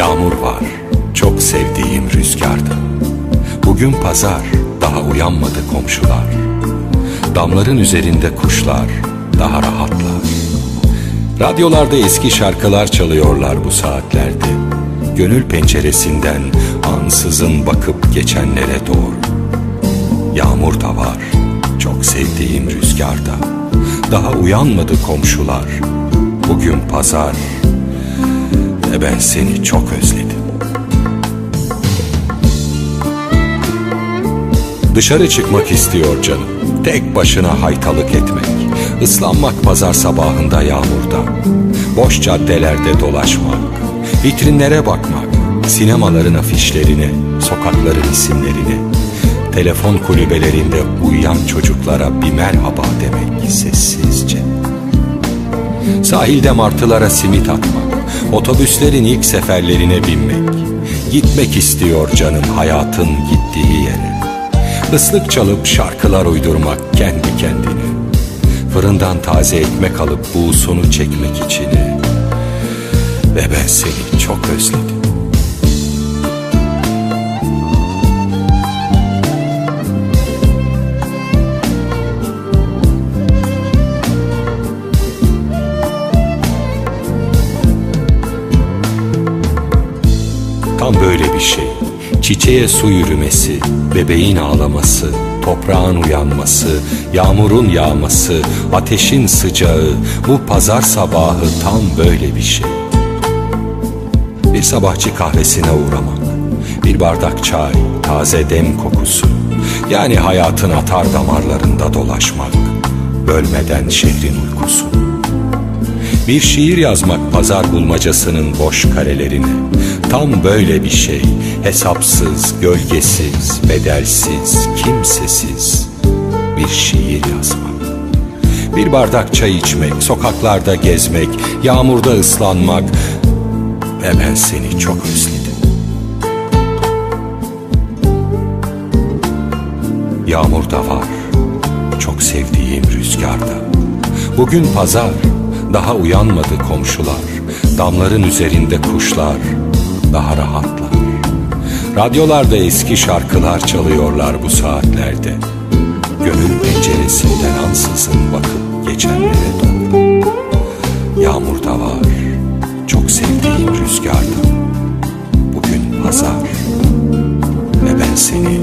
Yağmur var, çok sevdiğim rüzgardı. Bugün pazar, daha uyanmadı komşular. Damların üzerinde kuşlar, daha rahatlar. Radyolarda eski şarkılar çalıyorlar bu saatlerde. Gönül penceresinden ansızın bakıp geçenlere doğru. Yağmur da var, çok sevdiğim rüzgarda. Daha uyanmadı komşular. Bugün pazar, ve ben seni çok özledim. Dışarı çıkmak istiyor canım. Tek başına haytalık etmek. Islanmak pazar sabahında yağmurda. Boş caddelerde dolaşmak. Vitrinlere bakmak. Sinemaların afişlerine, sokakların isimlerine. Telefon kulübelerinde uyuyan çocuklara bir merhaba demek sessizce. Sahilde martılara simit atmak. Otobüslerin ilk seferlerine binmek. Gitmek istiyor canım hayatın gittiği yere. Islık çalıp şarkılar uydurmak kendi kendine Fırından taze ekmek alıp buğusunu çekmek içine Ve ben seni çok özledim Tam böyle bir şey Çiçeğe su yürümesi, bebeğin ağlaması, toprağın uyanması, yağmurun yağması, ateşin sıcağı, bu pazar sabahı tam böyle bir şey. Bir sabahçı kahvesine uğramak, bir bardak çay, taze dem kokusu, yani hayatın atar damarlarında dolaşmak, bölmeden şehrin uykusu. Bir şiir yazmak pazar bulmacasının boş karelerine. Tam böyle bir şey. Hesapsız, gölgesiz, bedelsiz, kimsesiz. Bir şiir yazmak. Bir bardak çay içmek, sokaklarda gezmek, yağmurda ıslanmak. Ve ben seni çok özledim. Yağmur da var. Çok sevdiğim rüzgarda. Bugün pazar. Daha uyanmadı komşular. Damların üzerinde kuşlar Daha rahatlar. Radyolarda eski şarkılar çalıyorlar bu saatlerde. Gönül penceresinden ansızın bakıp geçenlere doğru Yağmur da var. Çok sevdiğim rüzgarda. Bugün pazar. Ve ben seni